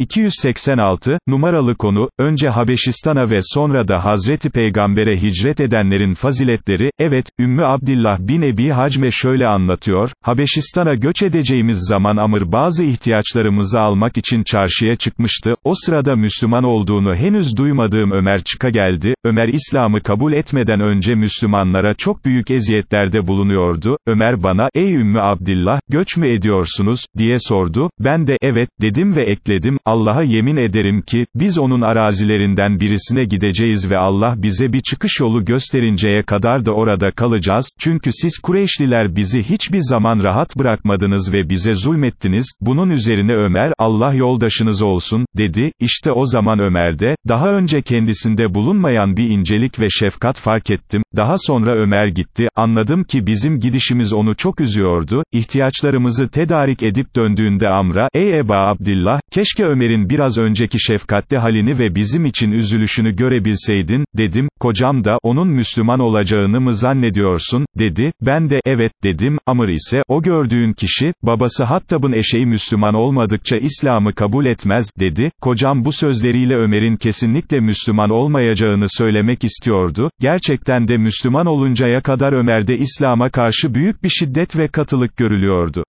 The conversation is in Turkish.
286, numaralı konu, önce Habeşistan'a ve sonra da Hazreti Peygamber'e hicret edenlerin faziletleri, evet, Ümmü Abdillah bin Ebi Hacme şöyle anlatıyor, Habeşistan'a göç edeceğimiz zaman Amr bazı ihtiyaçlarımızı almak için çarşıya çıkmıştı, o sırada Müslüman olduğunu henüz duymadığım Ömer çıka geldi, Ömer İslam'ı kabul etmeden önce Müslümanlara çok büyük eziyetlerde bulunuyordu, Ömer bana, ey Ümmü Abdillah, göç mü ediyorsunuz, diye sordu, ben de, evet, dedim ve ekledim, Allah'a yemin ederim ki, biz onun arazilerinden birisine gideceğiz ve Allah bize bir çıkış yolu gösterinceye kadar da orada kalacağız, çünkü siz Kureyşliler bizi hiçbir zaman rahat bırakmadınız ve bize zulmettiniz, bunun üzerine Ömer, Allah yoldaşınız olsun, dedi, işte o zaman Ömer'de, daha önce kendisinde bulunmayan bir incelik ve şefkat fark ettim, daha sonra Ömer gitti, anladım ki bizim gidişimiz onu çok üzüyordu, ihtiyaçlarımızı tedarik edip döndüğünde Amr'a, ey Eba Abdillah, keşke Ömer'in biraz önceki şefkatli halini ve bizim için üzülüşünü görebilseydin, dedim, kocam da, onun Müslüman olacağını mı zannediyorsun, dedi, ben de, evet, dedim, Amr ise, o gördüğün kişi, babası Hattab'ın eşeği Müslüman olmadıkça İslam'ı kabul etmez, dedi, kocam bu sözleriyle Ömer'in kesinlikle Müslüman olmayacağını söylemek istiyordu, gerçekten de Müslüman oluncaya kadar Ömer'de İslam'a karşı büyük bir şiddet ve katılık görülüyordu.